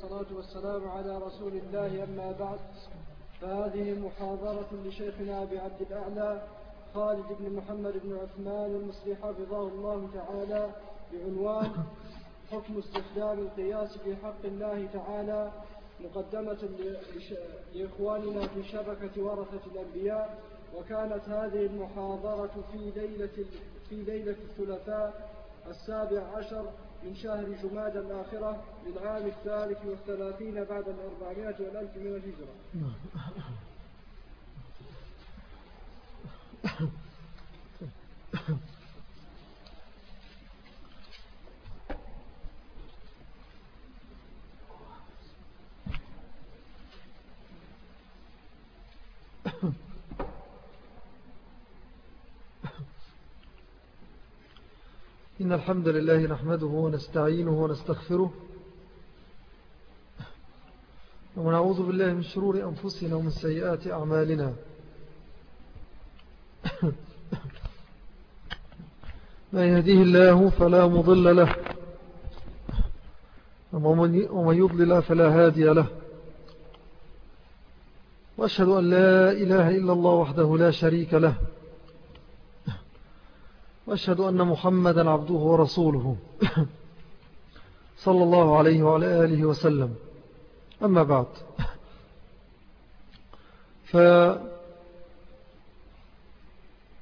والصلاة والسلام على رسول الله أما بعد. فهذه محاضرة لشيخنا أبي عبد الأعلى خالد بن محمد بن عثمان المصلي حفظه الله تعالى بعنوان حكم استخدام القياس في حق الله تعالى مقدمة لإخواننا في شبكة ورثة الأنبياء. وكانت هذه المحاضرة في ليلة في ليلة الثلاثاء السابع عشر من شهر جماد الآخرة للعام الثالث والثلاثين بعد الأربعمائة والألف من الهجرة. إن الحمد لله نحمده ونستعينه ونستغفره ونعوذ بالله من شرور أنفسنا ومن سيئات أعمالنا. ما يهديه الله فلا مضل له ومن يضلل فلا هادي له. وأشهد أن لا إله إلا الله وحده لا شريك له. وأشهد أن محمدا عبده ورسوله صلى الله عليه وعلى آله وسلم. أما بعد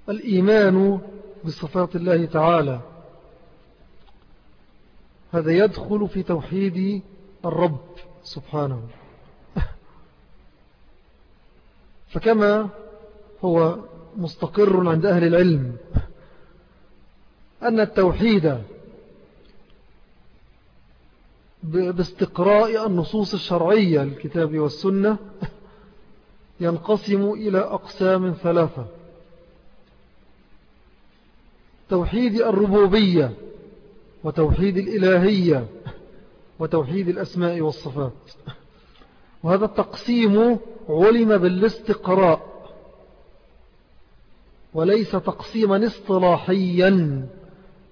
فالإيمان بصفات الله تعالى هذا يدخل في توحيد الرب سبحانه. فكما هو مستقر عند أهل العلم أن التوحيد باستقراء النصوص الشرعية الكتاب والسنة ينقسم إلى أقسام ثلاثة. توحيد الربوبية وتوحيد الإلهية وتوحيد الأسماء والصفات. وهذا التقسيم علم بالاستقراء وليس تقسيما اصطلاحيا.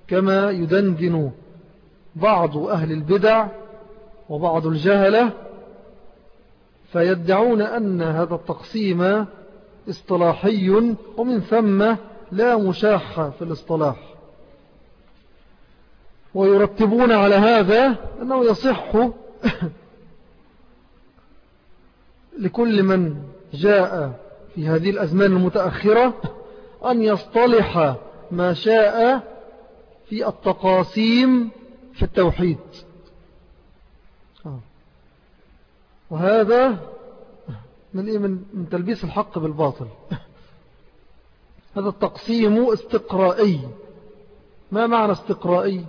كما يدندن بعض أهل البدع وبعض الجهلة فيدعون أن هذا التقسيم اصطلاحي ومن ثم لا مشاحة في الاصطلاح. ويرتبون على هذا أنه يصح لكل من جاء في هذه الأزمان المتأخرة أن يصطلح ما شاء في التقاسيم في التوحيد. آه. وهذا من, إيه؟ من, من تلبيس الحق بالباطل. هذا التقسيم استقرائي. ما معنى استقرائي؟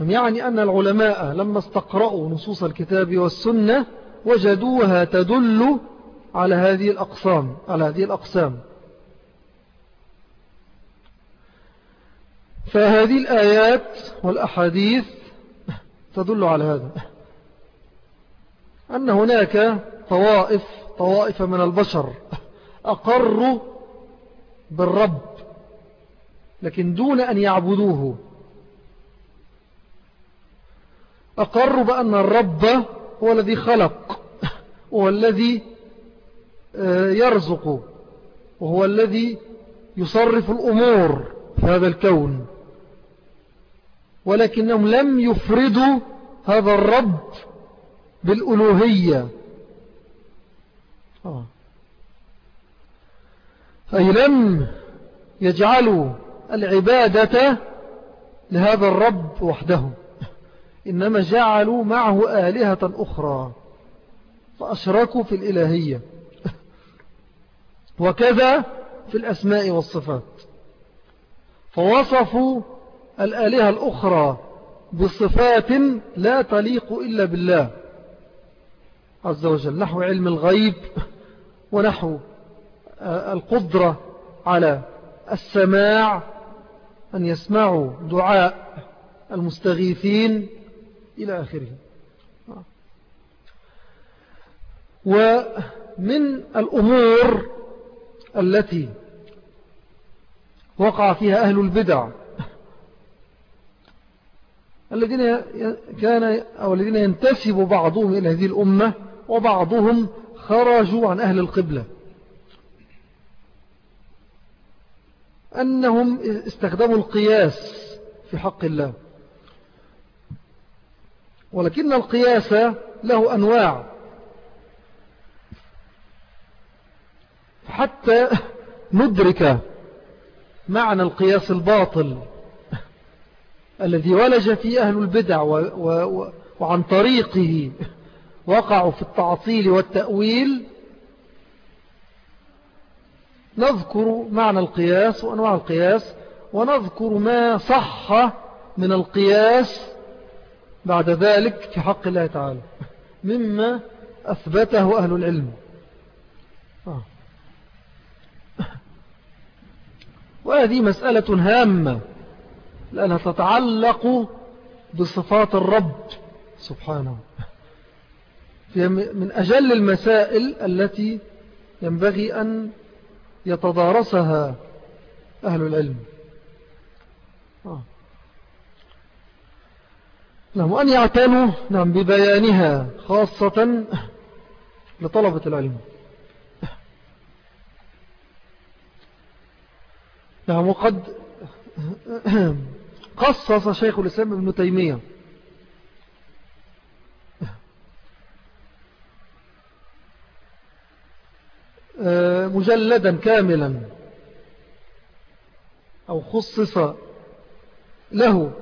يعني أن العلماء لما استقرأوا نصوص الكتاب والسنة وجدوها تدل على هذه الأقسام على هذه الأقسام. فهذه الآيات والأحاديث تدل على هذا أن هناك طوائف طوائف من البشر أقروا بالرب لكن دون أن يعبدوه. أقروا بأن الرب هو الذي خلق هو الذي آه، يرزق وهو الذي يصرف الأمور في هذا الكون. ولكنهم لم يفردوا هذا الرب بالألوهية. آه. أي لم يجعلوا العبادة لهذا الرب وحده إنما جعلوا معه آلهة أخرى فأشركوا في الإلهية. وكذا في الأسماء والصفات. فوصفوا الآلهة الأخرى بصفات لا تليق إلا بالله. عز وجل نحو علم الغيب ونحو آه، القدرة على السماع أن يسمعوا دعاء المستغيثين إلى آخره. ومن الأمور التي وقع فيها أهل البدع الذين كان أو الذين ينتسب بعضهم إلى هذه الأمة وبعضهم خرجوا عن أهل القبلة. أنهم استخدموا القياس في حق الله. ولكن القياس له أنواع. حتى ندرك معنى القياس الباطل. الذي ولج فيه أهل البدع وعن طريقه وقعوا في التعطيل والتأويل. نذكر معنى القياس وأنواع القياس ونذكر ما صح من القياس بعد ذلك في حق الله تعالى مما أثبته أهل العلم. آه. وهذه مسألة هامة. لأنها تتعلق بصفات الرب سبحانه. من أجل المسائل التي ينبغي أن يتدارسها أهل العلم. آه. نعم وأن يعتنوا نعم ببيانها خاصة لطلبة العلم. نعم وقد قصص شيخ الإسلام ابن تيمية. آه، مجلدا كاملا. أو خصص له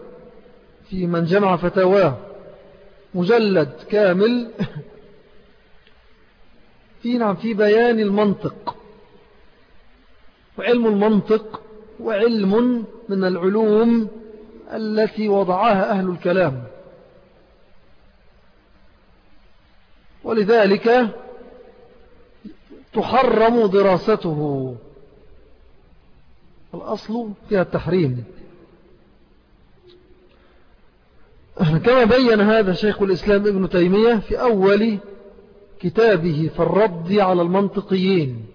في من جمع فتاواه. مجلد كامل. في نعم في بيان المنطق. وعلم المنطق وعلم من العلوم التي وضعها أهل الكلام. ولذلك تحرم دراسته. الأصل فيها التحريم. كما بين هذا شيخ الإسلام ابن تيمية في أول كتابه في الرد على المنطقيين.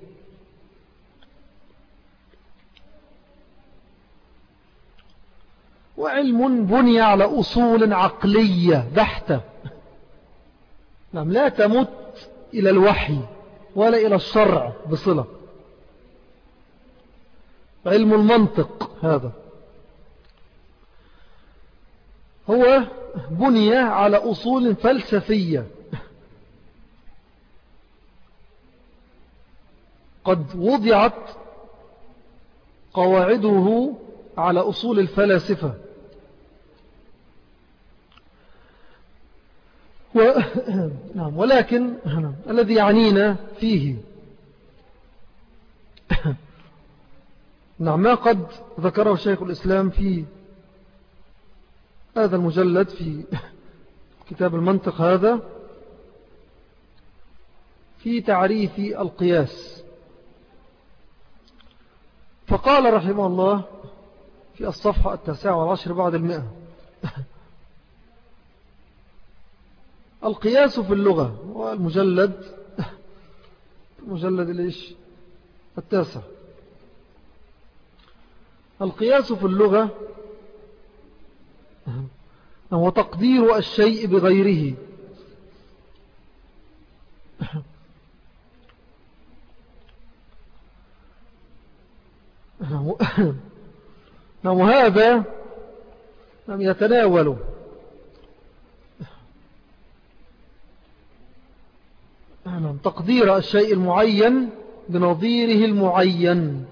وعلم بني على أصول عقلية بحتة. نعم لا تمت إلى الوحي ولا إلى الشرع بصلة. علم المنطق هذا. هو بني على أصول فلسفية. قد وضعت قواعده على أصول الفلاسفة. و... نعم ولكن الذي يعنينا فيه. نعم ما قد ذكره شيخ الإسلام في هذا المجلد في كتاب المنطق هذا في تعريف القياس. فقال رحمه الله في الصفحة التاسعة والعشر بعد المئة. القياس في اللغة والمجلد المجلد. ليش؟ التاسع. القياس في اللغة هو تقدير الشيء بغيره. وهذا يتناول تقدير الشيء المعين بنظيره المعين.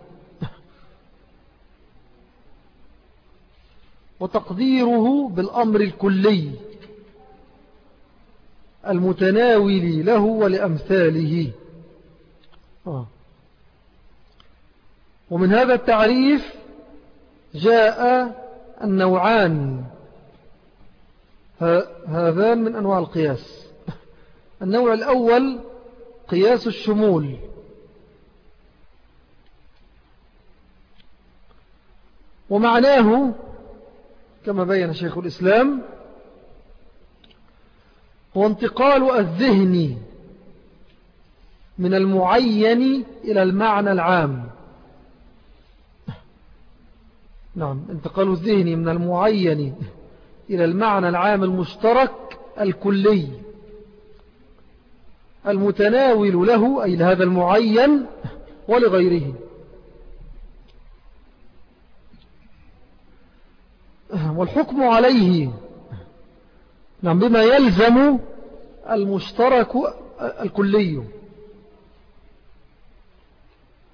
وتقديره بالأمر الكلي المتناول له ولأمثاله. آه. ومن هذا التعريف جاء النوعان. هذان من أنواع القياس. النوع الأول قياس الشمول. ومعناه كما بين شيخ الإسلام هو انتقال الذهن من المعين إلى المعنى العام. نعم انتقال الذهن من المعين إلى المعنى العام المشترك الكلي. المتناول له أي لهذا المعين ولغيره. والحكم عليه نعم بما يلزم المشترك الكلي.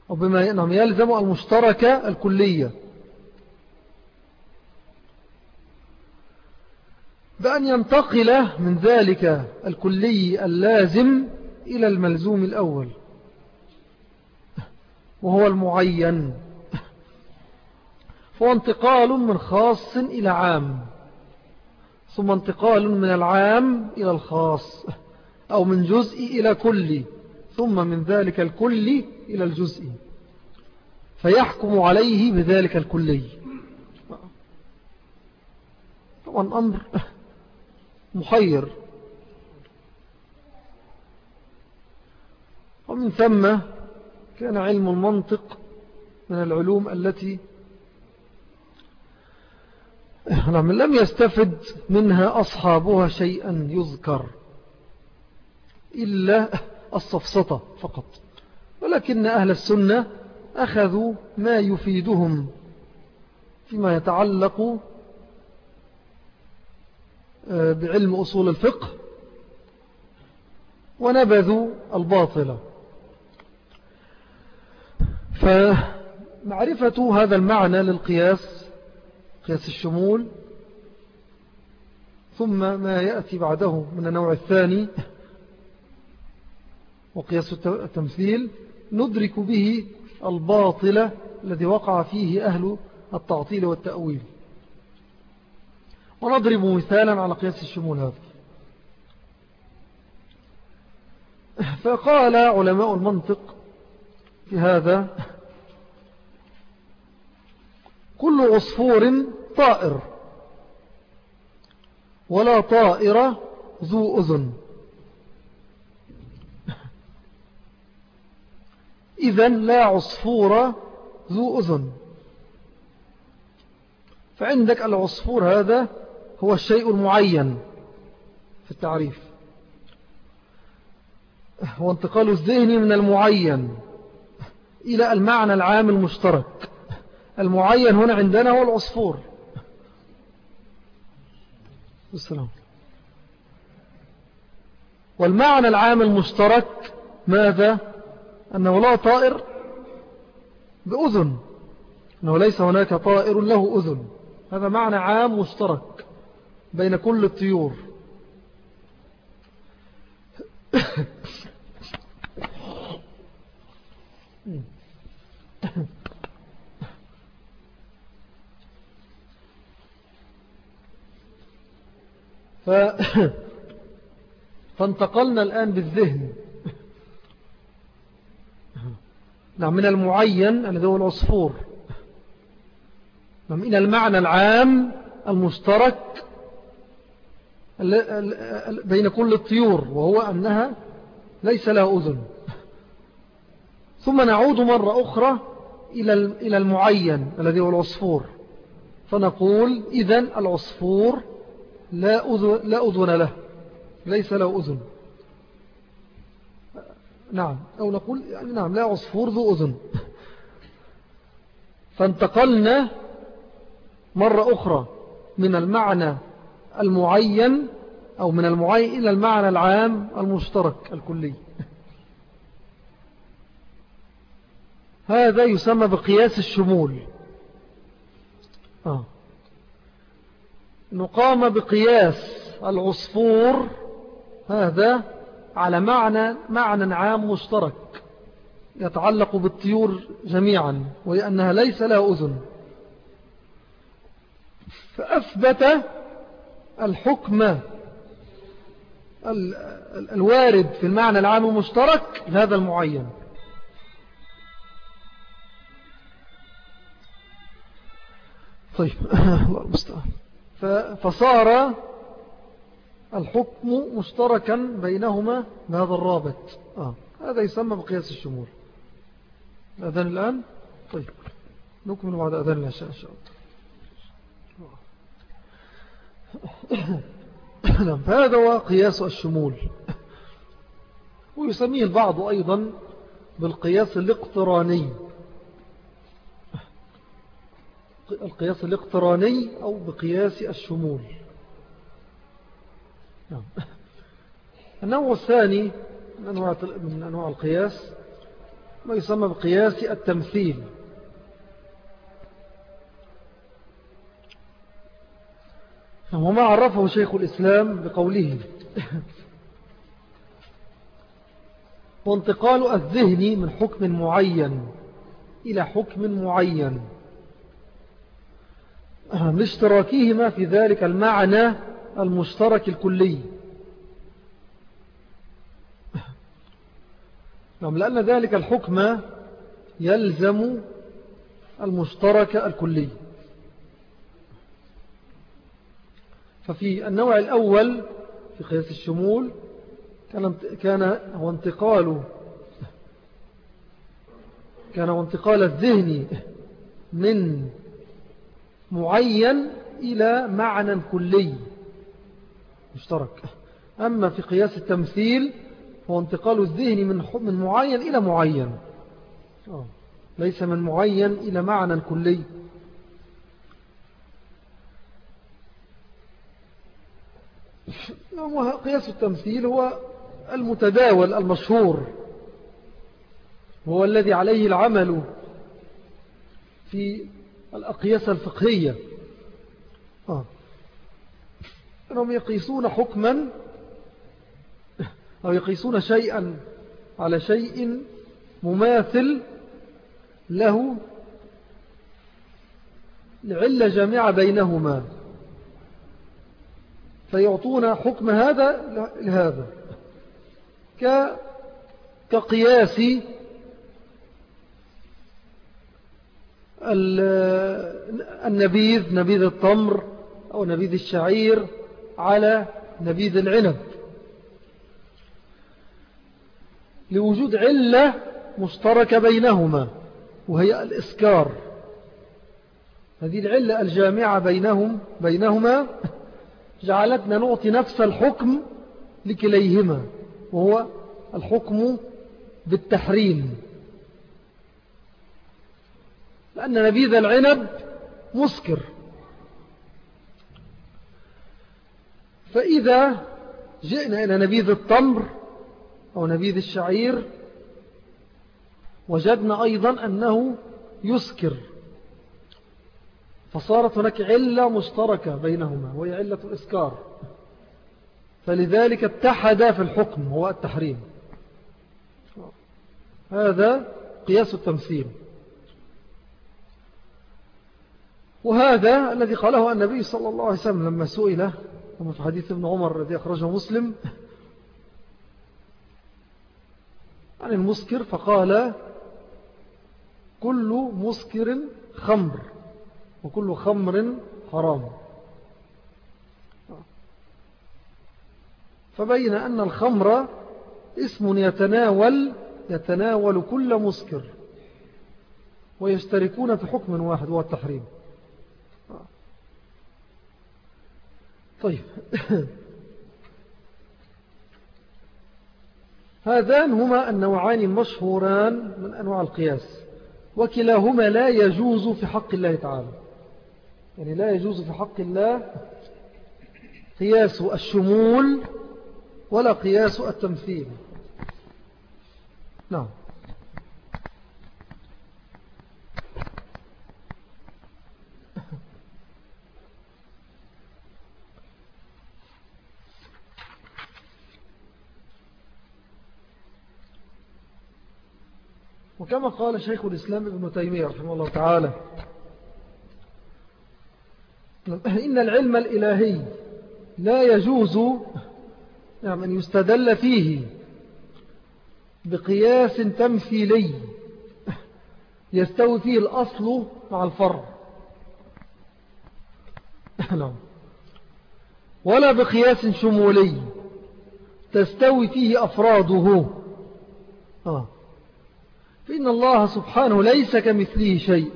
بما نعم يلزم المشترك الكلية بأن ينتقل من ذلك الكلي اللازم إلى الملزوم الأول. وهو المعين. فهو انتقال من خاص إلى عام. ثم انتقال من العام إلى الخاص. أو من جزء إلى كل. ثم من ذلك الكل إلى الجزء. فيحكم عليه بذلك الكلي. طبعا أمر محير ومن ثم كان علم المنطق من العلوم التي لم يستفد منها أصحابها شيئا يذكر إلا الصفصطة فقط. ولكن أهل السنة أخذوا ما يفيدهم فيما يتعلق آه، بعلم أصول الفقه ونبذوا الباطل. فمعرفة هذا المعنى للقياس قياس الشمول ثم ما يأتي بعده من النوع الثاني وقياس التمثيل ندرك به الباطل الذي وقع فيه أهل التعطيل والتأويل. ونضرب مثالا على قياس الشمول هذا. فقال علماء المنطق في هذا كل عصفور طائر ولا طائر ذو أذن. إذن لا عصفور ذو أذن. فعندك العصفور هذا هو الشيء المعين في التعريف. هو انتقال الذهن من المعين. إلى المعنى العام المشترك. المعين هنا عندنا هو العصفور. السلام. والمعنى العام المشترك ماذا؟ أنه لا طائر بأذن. أنه ليس هناك طائر له أذن. هذا معنى عام مشترك بين كل الطيور. ف... فانتقلنا الآن بالذهن. نعم من المعين الذي هو العصفور. نعم إلى المعنى العام المشترك بين كل الطيور وهو أنها ليس لها أذن. ثم نعود مرة أخرى إلى المعين الذي هو العصفور. فنقول إذن العصفور لا أذن, لا أذن له ليس له أذن. نعم أو نقول يعني نعم لا عصفور ذو أذن. فانتقلنا مرة أخرى من المعنى المعين أو من المعين إلى المعنى العام المشترك الكلي. هذا يسمى بقياس الشمول. آه. نقام بقياس العصفور هذا على معنى معنى عام مشترك يتعلق بالطيور جميعا ولأنها ليس لها أذن. فأثبت الحكم الوارد في المعنى العام المشترك لهذا المعين. طيب. فصار الحكم مشتركا بينهما بهذا الرابط. آه. هذا يسمى بقياس الشمول. الأذان الآن؟ طيب. نكمل بعد أذان العشاء إن شاء الله. نعم. فهذا هو قياس الشمول. ويسميه البعض أيضا بالقياس الاقتراني. القياس الاقتراني أو بقياس الشمول. نعم. النوع الثاني من أنواع, من أنواع القياس ما يسمى بقياس التمثيل. وما عرفه شيخ الإسلام بقوله. وانتقال الذهن من حكم معين إلى حكم معين. لاشتراكهما في ذلك المعنى المشترك الكلي. نعم لأن ذلك الحكم يلزم المشترك الكلي. ففي النوع الأول في قياس الشمول كان هو انتقال كان هو انتقال الذهن من معين إلى معنى كلي مشترك. أما في قياس التمثيل هو انتقال الذهن من من معين إلى معين. ليس من معين إلى معنى كلي. قياس التمثيل هو المتداول المشهور. هو الذي عليه العمل في الأقياس الفقهية آه. أنهم يقيسون حكما أو يقيسون شيئا على شيء مماثل له لعلة جامعة بينهما. فيعطون حكم هذا لهذا. كقياس النبيذ نبيذ التمر أو نبيذ الشعير على نبيذ العنب. لوجود علة مشتركة بينهما وهي الإسكار. هذه العلة الجامعة بينهم بينهما جعلتنا نعطي نفس الحكم لكليهما وهو الحكم بالتحريم. لأن نبيذ العنب مسكر. فإذا جئنا إلى نبيذ التمر أو نبيذ الشعير وجدنا أيضا أنه يسكر. فصارت هناك علة مشتركة بينهما وهي علة الإسكار. فلذلك اتحد في الحكم هو التحريم. هذا قياس التمثيل. وهذا الذي قاله النبي صلى الله عليه وسلم لما سئل في حديث ابن عمر الذي أخرجه مسلم عن المسكر فقال كل مسكر خمر وكل خمر حرام. فبين أن الخمر اسم يتناول يتناول كل مسكر ويشتركون في حكم واحد وهو التحريم. طيب. هذان هما النوعان المشهوران من أنواع القياس وكلاهما لا يجوز في حق الله تعالى. يعني لا يجوز في حق الله قياس الشمول ولا قياس التمثيل. نعم. وكما قال شيخ الإسلام ابن تيمية رحمه الله تعالى إن العلم الإلهي لا يجوز أن يستدل فيه بقياس تمثيلي يستوي فيه الأصل مع الفرع. نعم. ولا بقياس شمولي تستوي فيه أفراده. آه. فإن الله سبحانه ليس كمثله شيء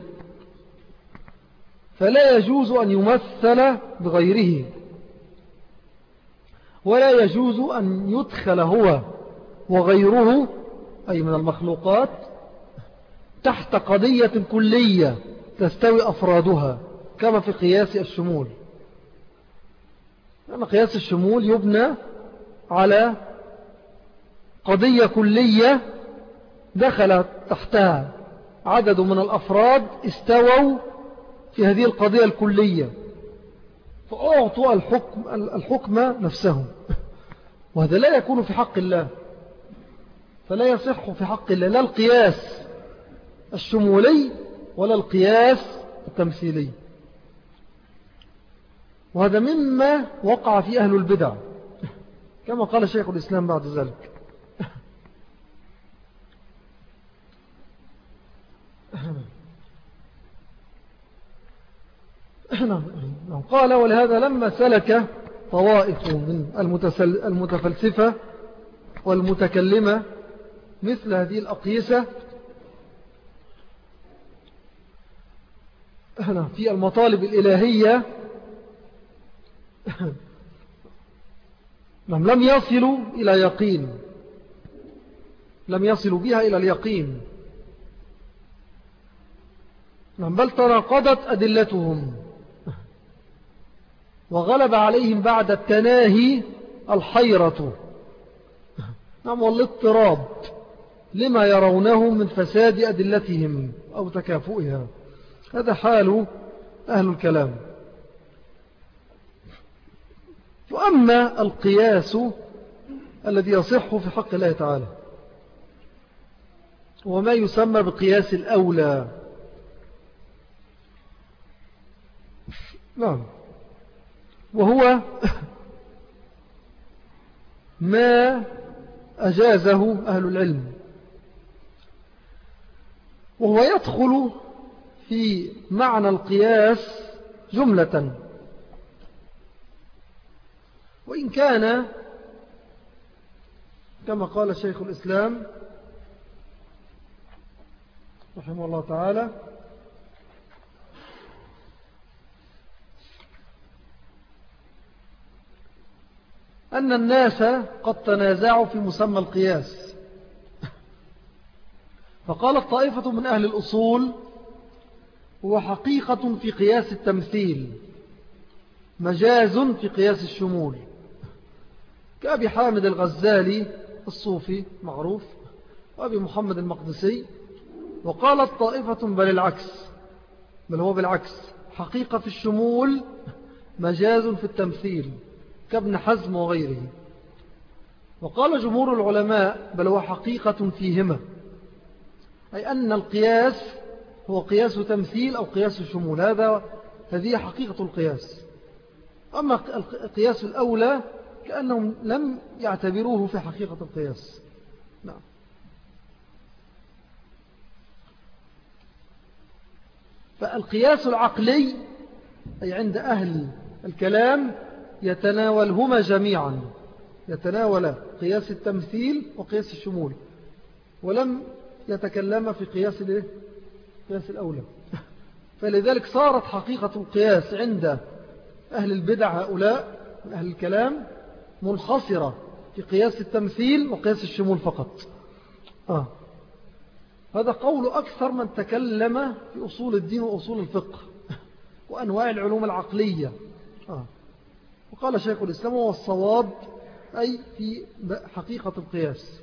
فلا يجوز أن يمثل بغيره ولا يجوز أن يدخل هو وغيره أي من المخلوقات تحت قضية كلية تستوي أفرادها كما في قياس الشمول. لأن قياس الشمول يبنى على قضية كلية دخل تحتها عدد من الأفراد استووا في هذه القضية الكلية فأعطوا الحكم, الحكم نفسهم. وهذا لا يكون في حق الله فلا يصح في حق الله لا القياس الشمولي ولا القياس التمثيلي. وهذا مما وقع في أهل البدع كما قال شيخ الإسلام بعد ذلك. قال ولهذا لما سلك طوائف من المتفلسفة والمتكلمة مثل هذه الأقيسة في المطالب الإلهية لم يصلوا إلى يقين لم يصلوا بها إلى اليقين. بل تناقضت أدلتهم. وغلب عليهم بعد التناهي الحيرة. نعم والاضطراب. لما يرونه من فساد أدلتهم أو تكافؤها. هذا حال أهل الكلام. وأما القياس الذي يصح في حق الله تعالى وما يسمى بقياس الأولى. نعم. وهو ما أجازه أهل العلم. وهو يدخل في معنى القياس جملة. وإن كان كما قال شيخ الإسلام رحمه الله تعالى أن الناس قد تنازعوا في مسمى القياس. فقالت طائفة من أهل الأصول هو حقيقة في قياس التمثيل مجاز في قياس الشمول. كأبي حامد الغزالي الصوفي معروف وأبي محمد المقدسي وقالت طائفة بل العكس بل هو بالعكس حقيقة في الشمول مجاز في التمثيل. كابن حزم وغيره. وقال جمهور العلماء بل هو حقيقة فيهما. أي أن القياس هو قياس تمثيل أو قياس شمول. هذا هذه حقيقة القياس. أما القياس الأولى كأنهم لم يعتبروه في حقيقة القياس. نعم. فالقياس العقلي أي عند أهل الكلام يتناولهما جميعا. يتناول قياس التمثيل وقياس الشمول. ولم يتكلم في قياس الايه؟ قياس الأولى. فلذلك صارت حقيقة القياس عند أهل البدع هؤلاء من أهل الكلام منحصرة في قياس التمثيل وقياس الشمول فقط. آه. هذا قول أكثر من تكلم في أصول الدين وأصول الفقه وأنواع العلوم العقلية. آه. وقال شيخ الإسلام هو الصواب أي في حقيقة القياس.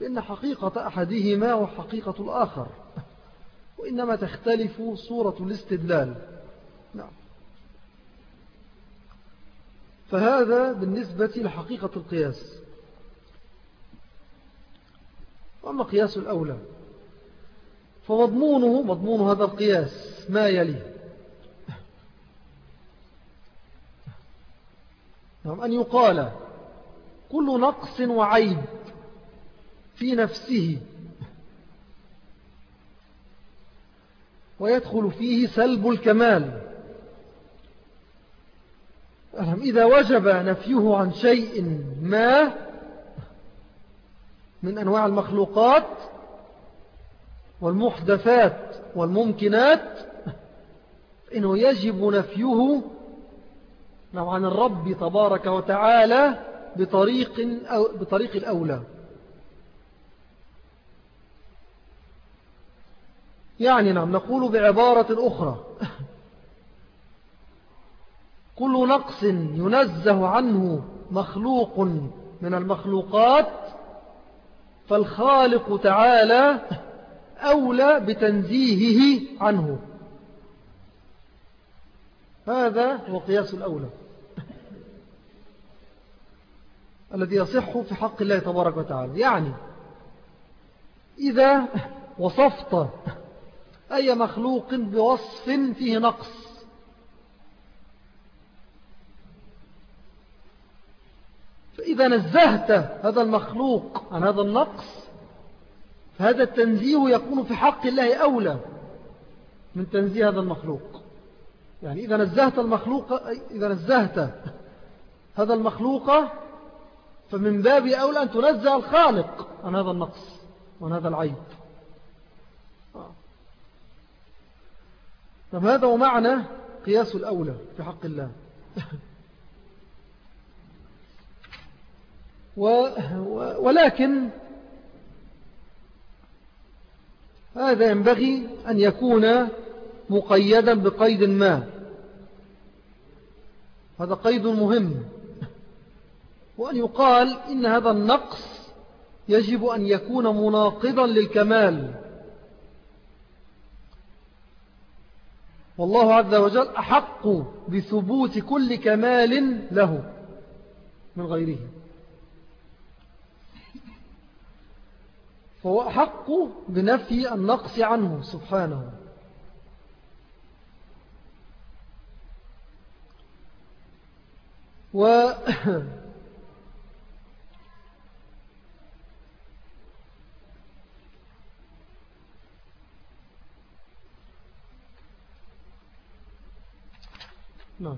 فإن حقيقة أحدهما وحقيقة الآخر وإنما تختلف صورة الاستدلال. نعم. فهذا بالنسبة لحقيقة القياس. وأما قياس الأولى فمضمونه مضمون هذا القياس ما يلي نعم أن يقال كل نقص وعيب في نفسه ويدخل فيه سلب الكمال. إذا وجب نفيه عن شيء ما من أنواع المخلوقات والمحدثات والممكنات إنه يجب نفيه عن الرب تبارك وتعالى بطريق, أو بطريق الأولى. يعني نعم نقول بعبارة أخرى. كل نقص ينزه عنه مخلوق من المخلوقات فالخالق تعالى أولى بتنزيهه عنه. هذا هو قياس الأولى. الذي يصح في حق الله تبارك وتعالى. يعني إذا وصفت أي مخلوق بوصف فيه نقص. فإذا نزهت هذا المخلوق عن هذا النقص فهذا التنزيه يكون في حق الله أولى من تنزيه هذا المخلوق. يعني إذا نزهت المخلوق إذا نزهت هذا المخلوق فمن باب أولى أن تنزه الخالق عن هذا النقص وعن هذا العيب. طب هذا هو معنى قياس الأولى في حق الله. ولكن هذا ينبغي أن يكون مقيدا بقيد ما. هذا قيد مهم. وأن يقال إن هذا النقص يجب أن يكون مناقضا للكمال. والله عز وجل أحق بثبوت كل كمال له من غيره. فهو أحق بنفي النقص عنه سبحانه. و نعم.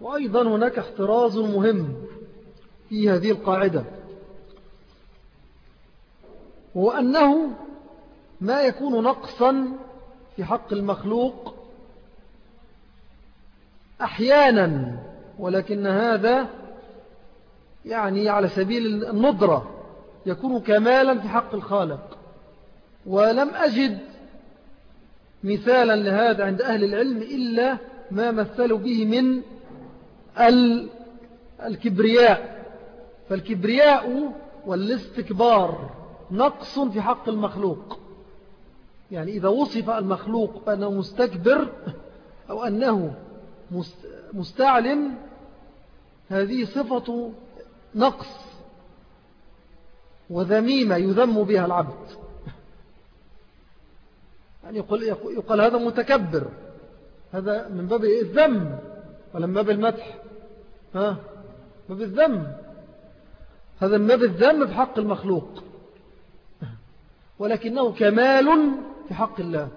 وأيضا هناك احتراز مهم في هذه القاعدة هو أنه ما يكون نقصا في حق المخلوق أحيانا ولكن هذا يعني على سبيل الندرة يكون كمالا في حق الخالق. ولم أجد مثالا لهذا عند أهل العلم إلا ما مثلوا به من الكبرياء. فالكبرياء والاستكبار نقص في حق المخلوق. يعني إذا وصف المخلوق أنه مستكبر أو أنه مستعلم هذه صفة نقص وذميمة يذم بها العبد. يعني يقول, يقول هذا متكبر هذا من باب الذم ولا من باب المدح؟ ها؟ باب الذم. هذا من باب الذم في حق المخلوق. ولكنه كمال في حق الله.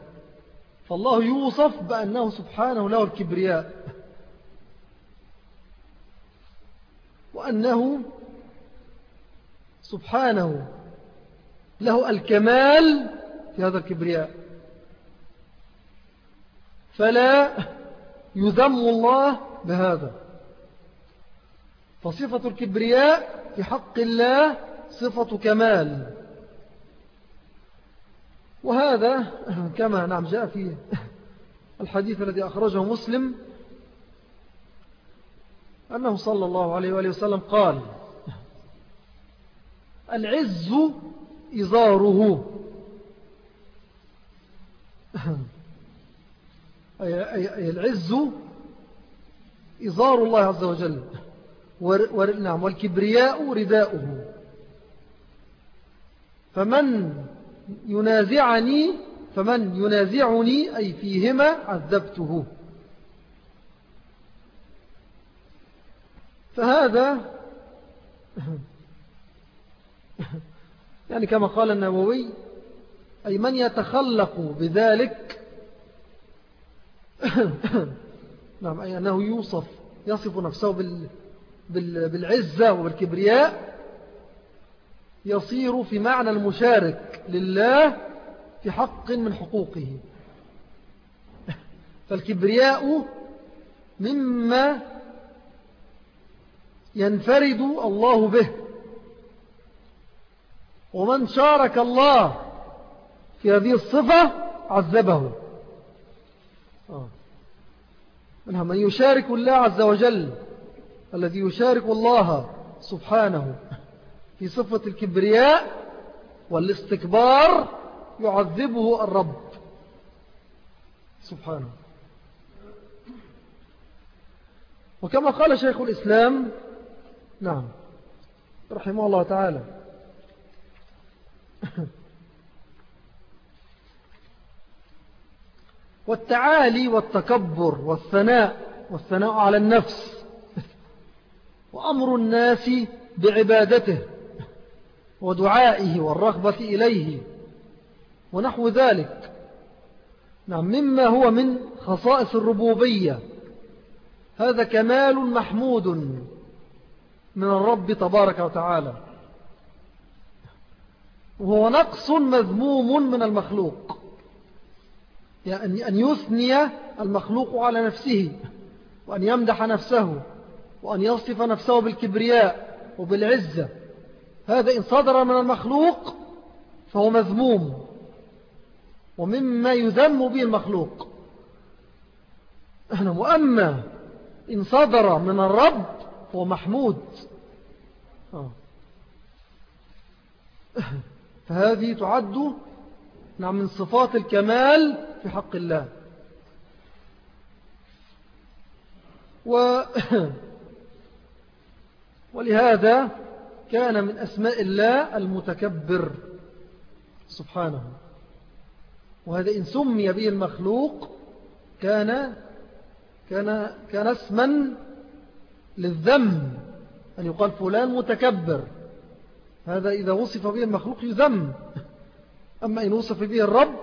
فالله يوصف بأنه سبحانه له الكبرياء. وأنه سبحانه له الكمال في هذا الكبرياء. فلا يذم الله بهذا. فصفة الكبرياء في حق الله صفة كمال. وهذا كما نعم جاء في الحديث الذي أخرجه مسلم أنه صلى الله عليه وآله وسلم قال العز إزاره. أي العز إزار الله عز وجل. نعم والكبرياء رداؤه. فمن ينازعني فمن ينازعني أي فيهما عذبته. فهذا يعني كما قال النووي أي من يتخلق بذلك نعم أي أنه يوصف يصف نفسه بالعزة وبالكبرياء يصير في معنى المشارك لله في حق من حقوقه. فالكبرياء مما ينفرد الله به. ومن شارك الله في هذه الصفة عذبه. منها من يشارك الله عز وجل الذي يشارك الله سبحانه. في صفة الكبرياء والاستكبار يعذبه الرب. سبحانه. وكما قال شيخ الإسلام نعم رحمه الله تعالى. والتعالي والتكبر والثناء والثناء على النفس. وأمر الناس بعبادته. ودعائه والرغبة إليه ونحو ذلك. نعم مما هو من خصائص الربوبية. هذا كمال محمود من الرب تبارك وتعالى. وهو نقص مذموم من المخلوق. يعني أن يثني المخلوق على نفسه وأن يمدح نفسه وأن يصف نفسه بالكبرياء وبالعزة. هذا إن صدر من المخلوق فهو مذموم. ومما يذم به المخلوق. وأما إن صدر من الرب فهو محمود. آه. فهذه تعد نعم من صفات الكمال في حق الله. و ولهذا كان من أسماء الله المتكبر. سبحانه. وهذا إن سمي به المخلوق كان كان, كان اسما للذم أن يقال فلان متكبر. هذا إذا وصف به المخلوق يذم. أما إن وصف به الرب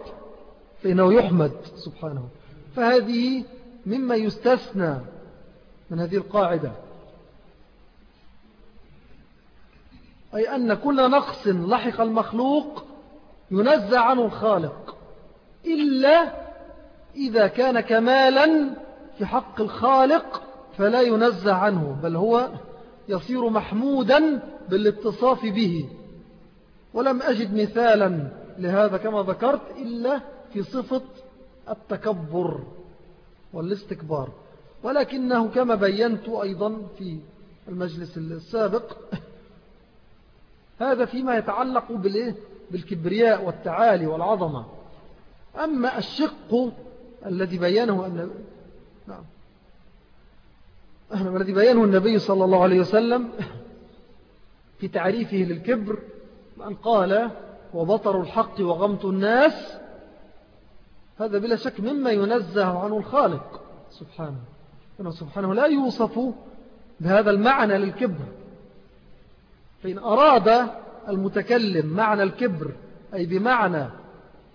فإنه يحمد. سبحانه. فهذه مما يستثنى من هذه القاعدة. أي أن كل نقص لحق المخلوق ينزع عنه الخالق إلا إذا كان كمالا في حق الخالق فلا ينزع عنه بل هو يصير محمودا بالاتصاف به. ولم أجد مثالا لهذا كما ذكرت إلا في صفة التكبر والاستكبار. ولكنه كما بينت أيضا في المجلس السابق هذا فيما يتعلق بالكبرياء والتعالي والعظمة. أما الشق الذي بينه أن نعم. الذي بينه النبي صلى الله عليه وسلم في تعريفه للكبر أن قال وبطر الحق وغمت الناس هذا بلا شك مما ينزه عنه الخالق سبحانه. إنه سبحانه لا يوصف بهذا المعنى للكبر. فإن أراد المتكلم معنى الكبر أي بمعنى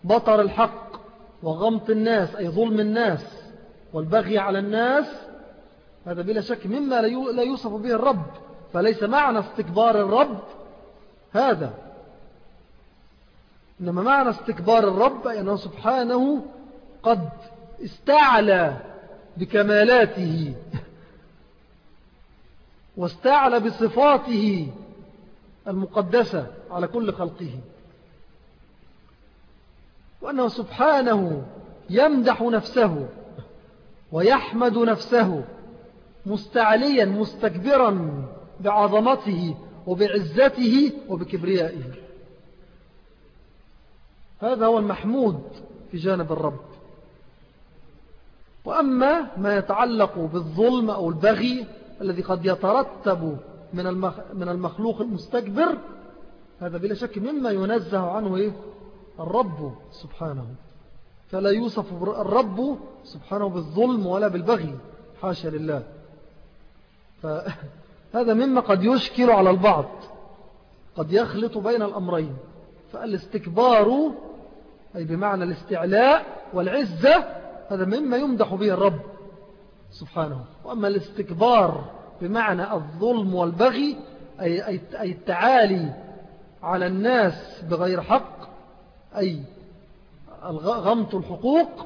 بطر الحق وغمط الناس أي ظلم الناس والبغي على الناس هذا بلا شك مما لا يوصف به الرب فليس معنى استكبار الرب هذا. إنما معنى استكبار الرب أنه سبحانه قد استعلى بكمالاته واستعلى بصفاته المقدسة على كل خلقه. وأنه سبحانه يمدح نفسه ويحمد نفسه مستعليا مستكبرا بعظمته وبعزته وبكبريائه. هذا هو المحمود في جانب الرب. وأما ما يتعلق بالظلم أو البغي الذي قد يترتب من المخلوق المستكبر. هذا بلا شك مما ينزه عنه إيه؟ الرب سبحانه. فلا يوصف الرب سبحانه بالظلم ولا بالبغي. حاشا لله. فهذا مما قد يشكل على البعض. قد يخلط بين الأمرين. فالاستكبار أي بمعنى الاستعلاء والعزة هذا مما يمدح به الرب سبحانه. وأما الاستكبار بمعنى الظلم والبغي أي, أي التعالي على الناس بغير حق أي غمط الحقوق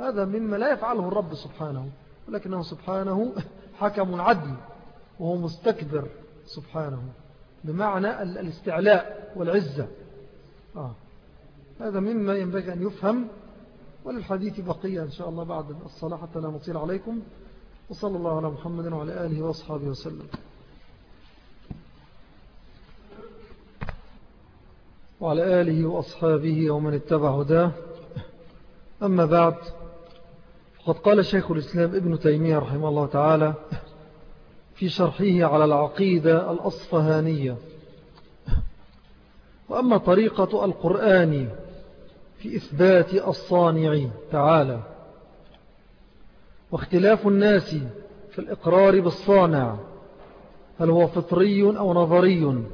هذا مما لا يفعله الرب سبحانه ولكنه سبحانه حكم عدل وهو مستكبر سبحانه بمعنى الاستعلاء والعزة آه. هذا مما ينبغي أن يفهم وللحديث بقية إن شاء الله بعد الصلاة حتى لا نطيل عليكم وصلى الله على محمد وعلى آله وأصحابه وسلم. وعلى آله وأصحابه ومن اتبع هداه. أما بعد فقد قال شيخ الإسلام ابن تيمية رحمه الله تعالى في شرحه على العقيدة الأصفهانية. وأما طريقة القرآن في إثبات الصانع تعالى واختلاف الناس في الإقرار بالصانع هل هو فطري أو نظري؟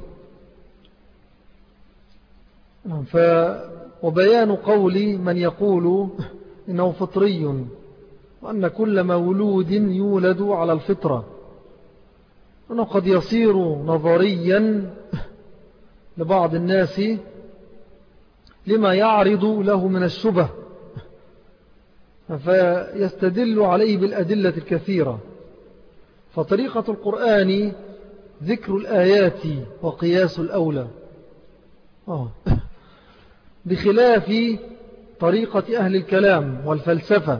ف وبيان قول من يقول إنه فطري وأن كل مولود يولد على الفطرة. أنه قد يصير نظريا لبعض الناس لما يعرض له من الشبه. فيستدل عليه بالأدلة الكثيرة. فطريقة القرآن ذكر الآيات وقياس الأولى. آه. بخلاف طريقة أهل الكلام والفلسفة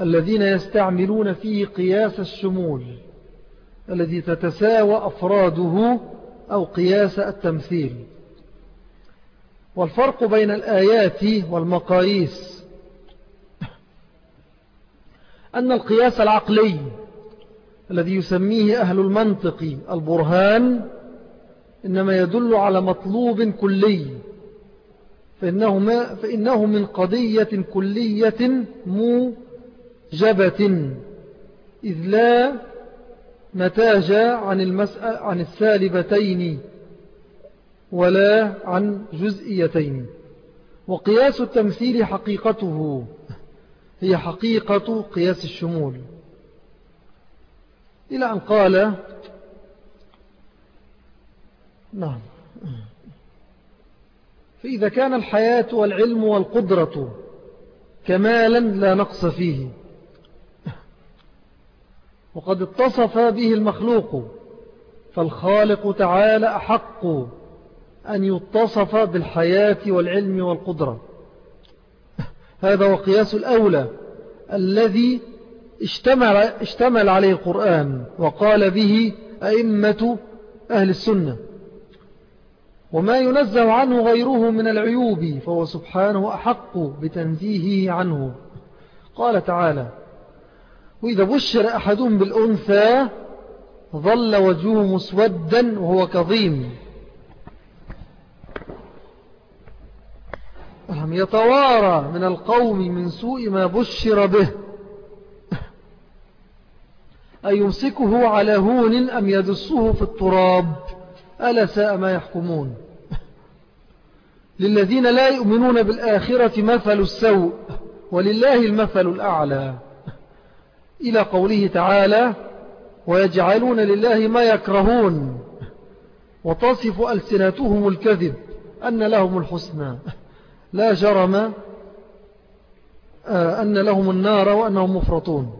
الذين يستعملون فيه قياس الشمول الذي تتساوى أفراده أو قياس التمثيل. والفرق بين الآيات والمقاييس أن القياس العقلي الذي يسميه أهل المنطق البرهان إنما يدل على مطلوب كلي فإنه, ما فإنه من قضية كلية موجبة إذ لا نتاج عن, عن السالبتين ولا عن جزئيتين. وقياس التمثيل حقيقته هي حقيقة قياس الشمول. إلى أن قال نعم. فإذا كان الحياة والعلم والقدرة كمالا لا نقص فيه. وقد اتصف به المخلوق فالخالق تعالى أحق أن يتصف بالحياة والعلم والقدرة. هذا وقياس الأولى الذي اشتمل, اشتمل عليه القرآن وقال به أئمة أهل السنة وما ينزه عنه غيره من العيوب فهو سبحانه أحق بتنزيهه عنه. قال تعالى وإذا بشر أحدهم بالأنثى ظل وجهه مسودا وهو كظيم. أهم يتوارى من القوم من سوء ما بشر به. أن يمسكه على هون أم يدسه في التراب؟ ألا ساء ما يحكمون. للذين لا يؤمنون بالآخرة مثل السوء ولله المثل الأعلى. إلى قوله تعالى ويجعلون لله ما يكرهون. وتصف ألسنتهم الكذب أن لهم الحسنى. لا جرم آه، أن لهم النار وأنهم مفرطون.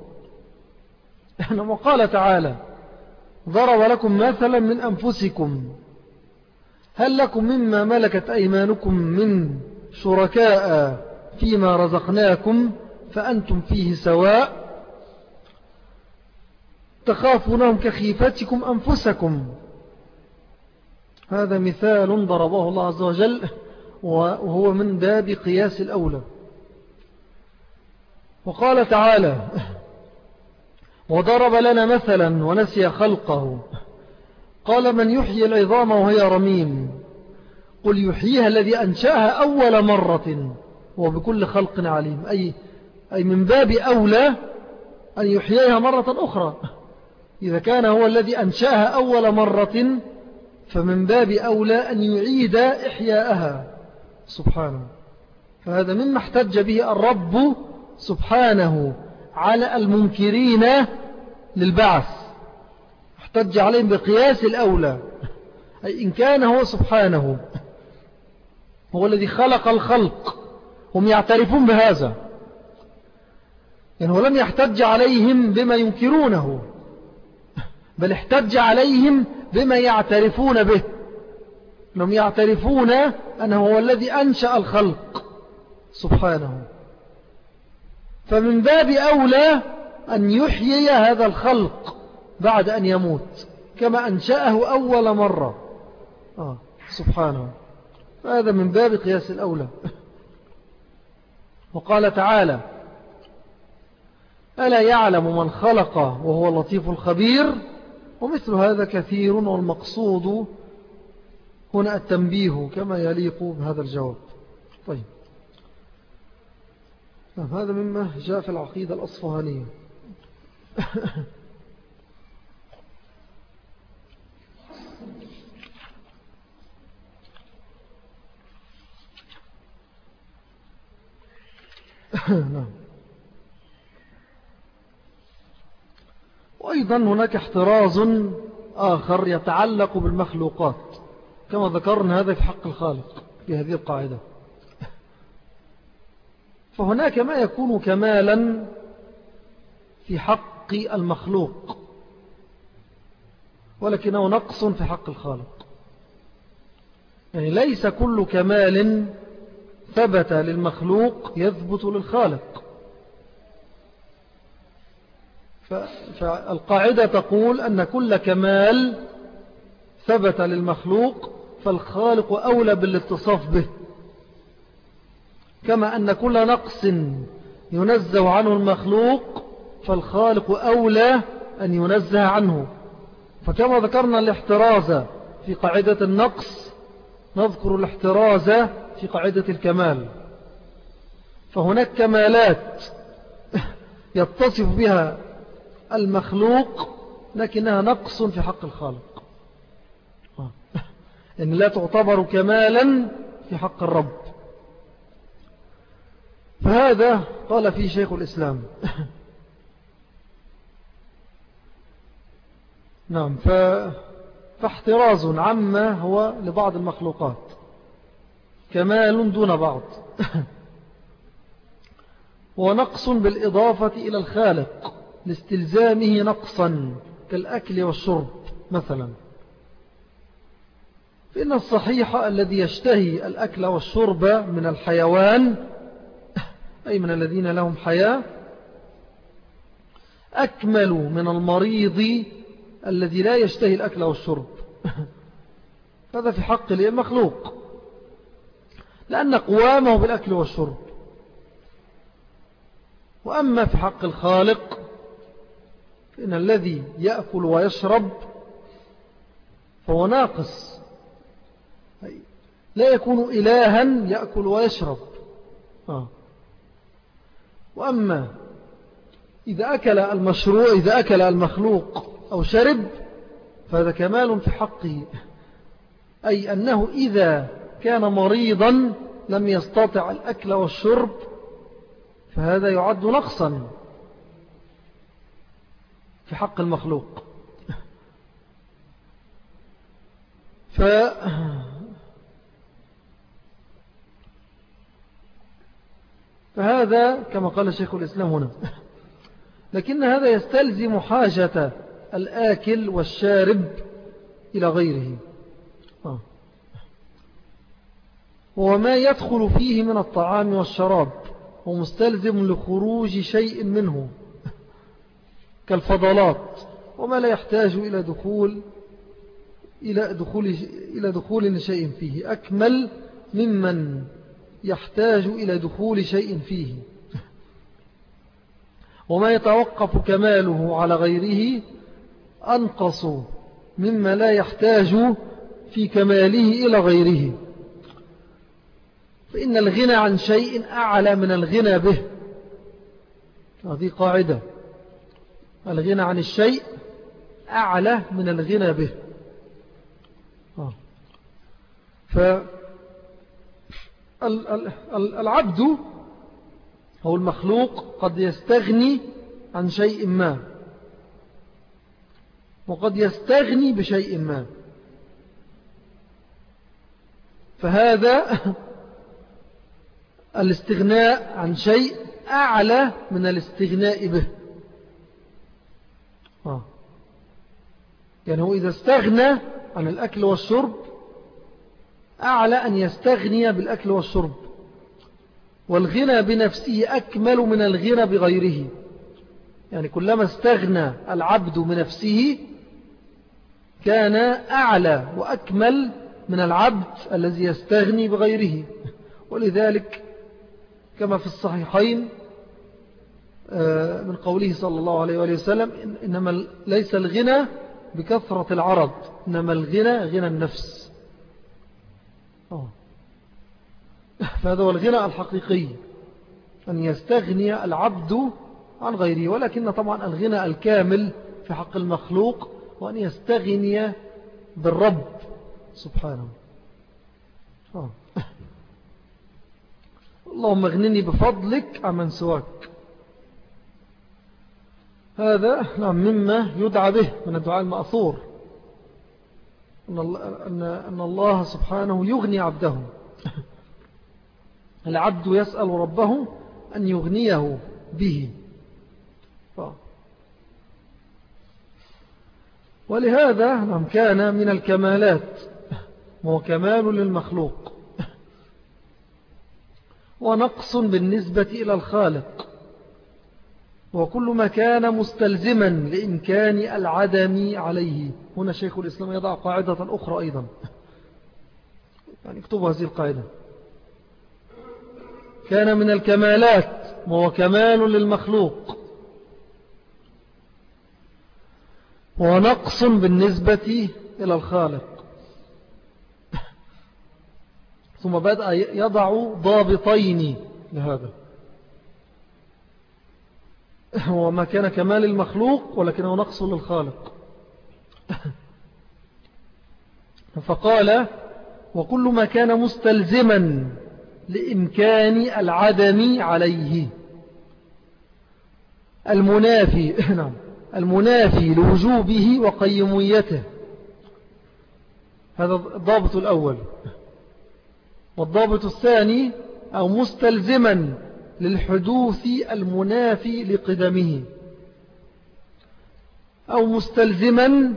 وقال تعالى ضرب لكم مثلا من أنفسكم هل لكم مما ملكت أيمانكم من شركاء فيما رزقناكم فأنتم فيه سواء تخافونهم كخيفتكم أنفسكم. هذا مثال ضربه الله عز وجل. وهو من باب قياس الأولى. وقال تعالى وضرب لنا مثلا ونسي خلقه. قال من يحيي العظام وهي رميم. قل يحييها الذي أنشأها أول مرة. وبكل خلق عليم. أي, أي من باب أولى أن يحييها مرة أخرى. إذا كان هو الذي أنشأها أول مرة فمن باب أولى أن يعيد إحياءها. سبحانه. فهذا مما احتج به الرب سبحانه على المنكرين للبعث. احتج عليهم بقياس الأولى. أي إن كان هو سبحانه. هو الذي خلق الخلق. هم يعترفون بهذا. يعني هو لم يحتج عليهم بما ينكرونه. بل احتج عليهم بما يعترفون به. لم يعترفون أنه هو الذي أنشأ الخلق سبحانه. فمن باب أولى أن يحيي هذا الخلق بعد أن يموت كما أنشأه أول مرة. آه سبحانه. هذا من باب قياس الأولى. وقال تعالى ألا يعلم من خلق وهو اللطيف الخبير؟ ومثل هذا كثير والمقصود هنا التنبيه كما يليق بهذا الجواب. طيب. نعم، هذا مما جاء في العقيدة الأصفهانية. نعم. وأيضا هناك احتراز آخر يتعلق بالمخلوقات. كما ذكرنا هذا في حق الخالق في هذه القاعدة. فهناك ما يكون كمالا في حق المخلوق ولكنه نقص في حق الخالق. يعني ليس كل كمال ثبت للمخلوق يثبت للخالق. فالقاعدة تقول أن كل كمال ثبت للمخلوق فالخالق أولى بالاتصاف به. كما أن كل نقص ينزه عنه المخلوق فالخالق أولى أن ينزه عنه. فكما ذكرنا الاحتراز في قاعدة النقص نذكر الاحتراز في قاعدة الكمال. فهناك كمالات يتصف بها المخلوق لكنها نقص في حق الخالق. إن لا تعتبر كمالا في حق الرب. فهذا قال فيه شيخ الإسلام. نعم فاحتراز عما هو لبعض المخلوقات. كمال دون بعض. ونقص بالإضافة إلى الخالق لاستلزامه نقصا كالأكل والشرب مثلا. فإن الصحيح الذي يشتهي الأكل والشرب من الحيوان أي من الذين لهم حياة أكمل من المريض الذي لا يشتهي الأكل والشرب. هذا في حق المخلوق. لأن قوامه بالأكل والشرب. وأما في حق الخالق فإن الذي يأكل ويشرب فهو ناقص. لا يكون إلها يأكل ويشرب. آه. وأما إذا أكل المشروع إذا أكل المخلوق أو شرب فهذا كمال في حقه. أي أنه إذا كان مريضا لم يستطع الأكل والشرب فهذا يعد نقصا في حق المخلوق. ف فهذا كما قال شيخ الإسلام هنا. لكن هذا يستلزم حاجة الآكل والشارب إلى غيره. آه. وما يدخل فيه من الطعام والشراب ومستلزم لخروج شيء منه كالفضلات وما لا يحتاج إلى دخول إلى دخول, إلى دخول لشيء فيه. أكمل ممن يحتاج إلى دخول شيء فيه. وما يتوقف كماله على غيره أنقص مما لا يحتاج في كماله إلى غيره. فإن الغنى عن شيء أعلى من الغنى به. هذه قاعدة. الغنى عن الشيء أعلى من الغنى به. آه. فالعبد هو المخلوق قد يستغني عن شيء ما. وقد يستغني بشيء ما. فهذا الاستغناء عن شيء أعلى من الاستغناء به. آه. يعني هو إذا استغنى عن الأكل والشرب أعلى أن يستغني بالأكل والشرب والغنى بنفسه أكمل من الغنى بغيره. يعني كلما استغنى العبد بنفسه كان أعلى وأكمل من العبد الذي يستغني بغيره. ولذلك كما في الصحيحين آه، من قوله صلى الله عليه وآله وسلم إنما ليس الغنى بكثرة العرض إنما الغنى غنى النفس. فهذا هو الغنى الحقيقي أن يستغني العبد عن غيره ولكن طبعا الغنى الكامل في حق المخلوق وأن يستغني بالرب سبحانه. آه. اللهم اغنني بفضلك عمن سواك. هذا نعم مما يدعى به من الدعاء المأثور. أن الله سبحانه يغني عبده. العبد يسأل ربه أن يغنيه به. ولهذا نعم كان من الكمالات وهو كمال للمخلوق. ونقص بالنسبة إلى الخالق. وكل ما كان مستلزما لإمكان العدم عليه. هنا شيخ الإسلام يضع قاعدة أخرى أيضا. يعني اكتبوا هذه القاعدة. كان من الكمالات وهو كمال للمخلوق. ونقص بالنسبة إلى الخالق. ثم بدأ يضع ضابطين لهذا. هو ما كان كمال المخلوق ولكنه نقص للخالق. فقال وكل ما كان مستلزما لإمكان العدم عليه. المنافي نعم المنافي لوجوبه وقيميته. هذا الضابط الأول. والضابط الثاني أو مستلزما للحدوث المنافي لقدمه أو مستلزما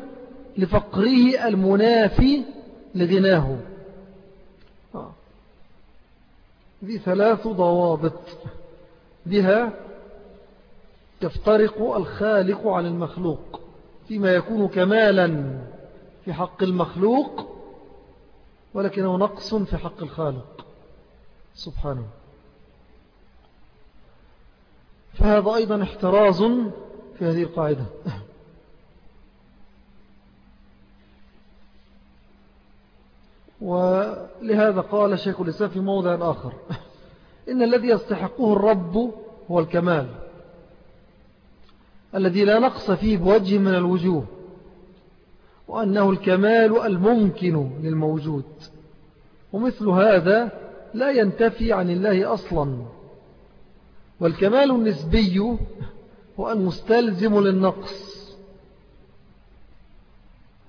لفقره المنافي لغناه. ذي ثلاث ضوابط. بها يفترق الخالق عن المخلوق فيما يكون كمالا في حق المخلوق ولكنه نقص في حق الخالق. سبحانه. فهذا أيضا احتراز في هذه القاعدة. ولهذا قال شيخ الإسلام في موضع آخر. إن الذي يستحقه الرب هو الكمال. الذي لا نقص فيه بوجه من الوجوه. وأنه الكمال الممكن للموجود. ومثل هذا لا ينتفي عن الله أصلا. والكمال النسبي هو المستلزم للنقص.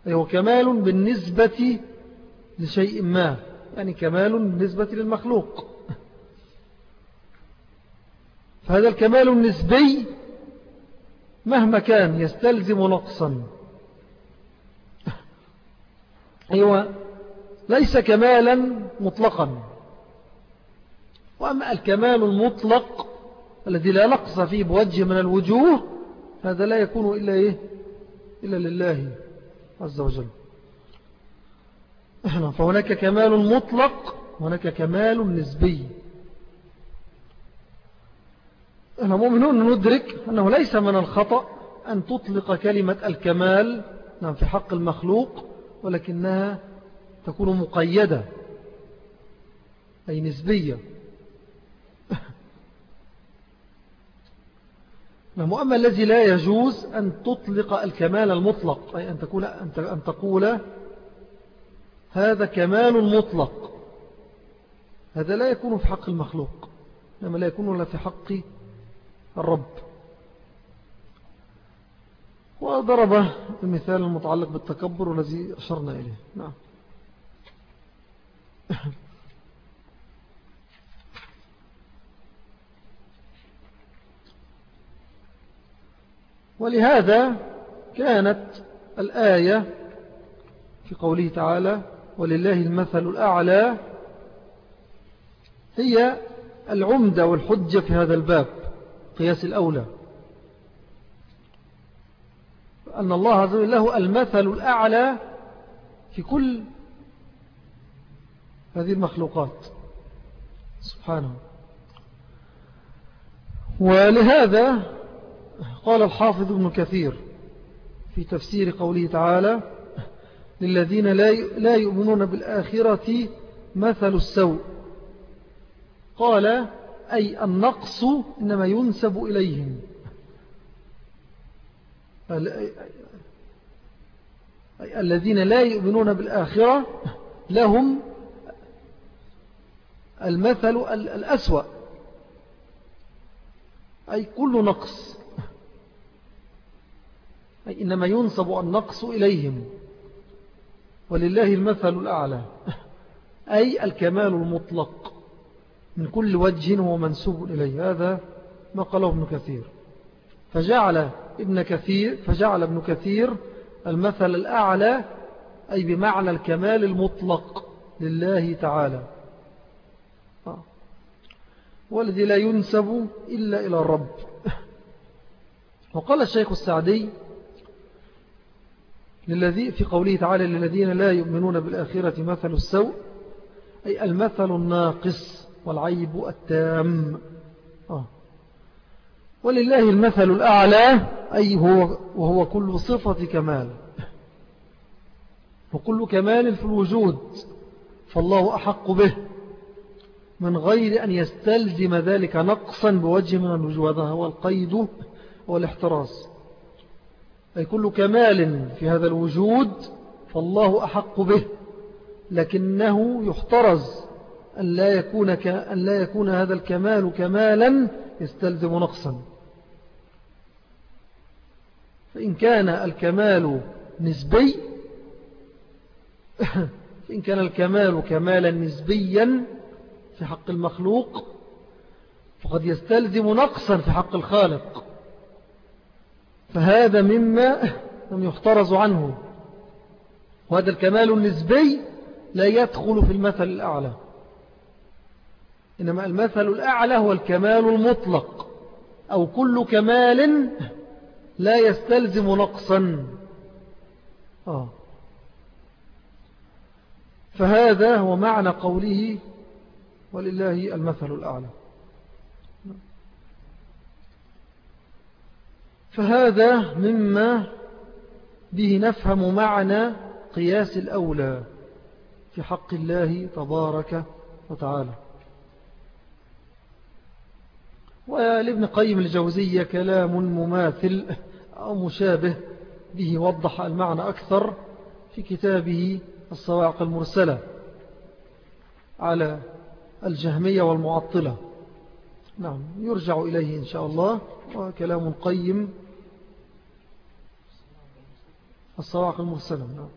أي هو كمال بالنسبة لشيء ما يعني كمال بالنسبة للمخلوق. فهذا الكمال النسبي مهما كان يستلزم نقصا. أيوة ليس كمالا مطلقا. وأما الكمال المطلق الذي لا نقص فيه بوجه من الوجوه هذا لا يكون إلا إيه؟ إلا لله عز وجل. فهناك كمال مطلق وهناك كمال نسبي. إحنا مؤمنون ندرك أنه ليس من الخطأ أن تطلق كلمة الكمال نعم في حق المخلوق ولكنها تكون مقيدة أي نسبية. وأما الذي لا يجوز أن تطلق الكمال المطلق أي أن, تكون أن تقول هذا كمال مطلق. هذا لا يكون في حق المخلوق إنما لا يكون إلا في حق الرب. وضرب المثال المتعلق بالتكبر والذي أشرنا إليه. نعم. ولهذا كانت الآية في قوله تعالى ولله المثل الأعلى هي العمدة والحجة في هذا الباب قياس الأولى. أن الله عز وجل له المثل الأعلى في كل هذه المخلوقات. سبحانه. ولهذا قال الحافظ ابن كثير في تفسير قوله تعالى للذين لا يؤمنون بالآخرة مثل السوء. قال أي النقص إنما ينسب إليهم. الذين لا يؤمنون بالآخرة لهم المثل الأسوأ. أي كل نقص. أي إنما ينصب النقص إليهم. ولله المثل الأعلى. أي الكمال المطلق من كل وجه هو منسوب إليه. هذا ما قاله ابن كثير. فجعل ابن كثير فجعل ابن كثير المثل الأعلى أي بمعنى الكمال المطلق لله تعالى. آه. والذي لا ينسب إلا إلى الرب. وقال الشيخ السعدي للذي في قوله تعالى للذين لا يؤمنون بالآخرة مثل السوء أي المثل الناقص والعيب التام. آه. ولله المثل الأعلى أي هو وهو كل صفة كمال. وكل كمال في الوجود فالله أحق به. من غير أن يستلزم ذلك نقصا بوجه من الوجود هذا هو القيد والاحتراس أي كل كمال في هذا الوجود فالله أحق به لكنه يحترز أن لا يكون, ك... أن لا يكون هذا الكمال كمالا يستلزم نقصا. فإن كان الكمال نسبي فإن كان الكمال كمالا نسبيا في حق المخلوق فقد يستلزم نقصا في حق الخالق. فهذا مما لم يحترز عنه. وهذا الكمال النسبي لا يدخل في المثل الأعلى. إنما المثل الأعلى هو الكمال المطلق. أو كل كمال لا يستلزم نقصا. آه. فهذا هو معنى قوله ولله المثل الأعلى. فهذا مما به نفهم معنى قياس الأولى في حق الله تبارك وتعالى. ولابن قيم الجوزية كلام مماثل أو مشابه به وضح المعنى أكثر في كتابه الصواعق المرسلة على الجهمية والمعطلة. نعم يرجع إليه إن شاء الله وكلام قيم الصواعق المرسلة نعم.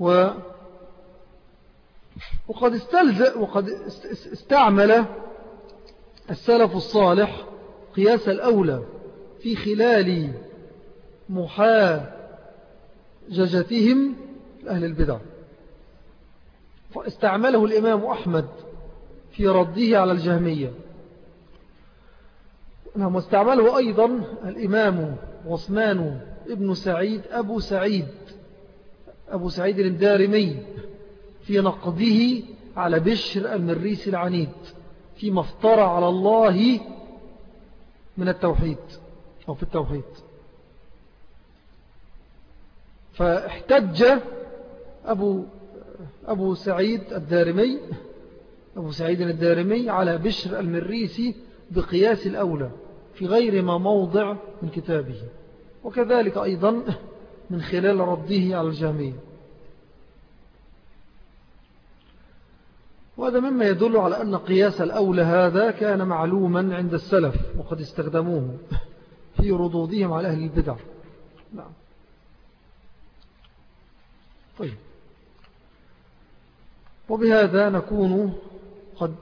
و وقد استلزأ وقد استعمل السلف الصالح قياس الأولى في خلال محاججتهم أهل البدع. فاستعمله الإمام أحمد في رده على الجهمية. نعم واستعمله أيضا الإمام عثمان ابن سعيد أبو سعيد. أبو سعيد الدارمي في نقضه على بشر المريس العنيد فيما افترى على الله من التوحيد أو في التوحيد. فاحتج أبو, أبو سعيد الدارمي أبو سعيد الدارمي على بشر المريسي بقياس الأولى في غير ما موضع من كتابه. وكذلك أيضا من خلال رده على الجامعة وهذا مما يدل على أن قياس الأولى هذا كان معلوما عند السلف وقد استخدموه في ردودهم على أهل البدع. نعم. طيب. وبهذا نكون قد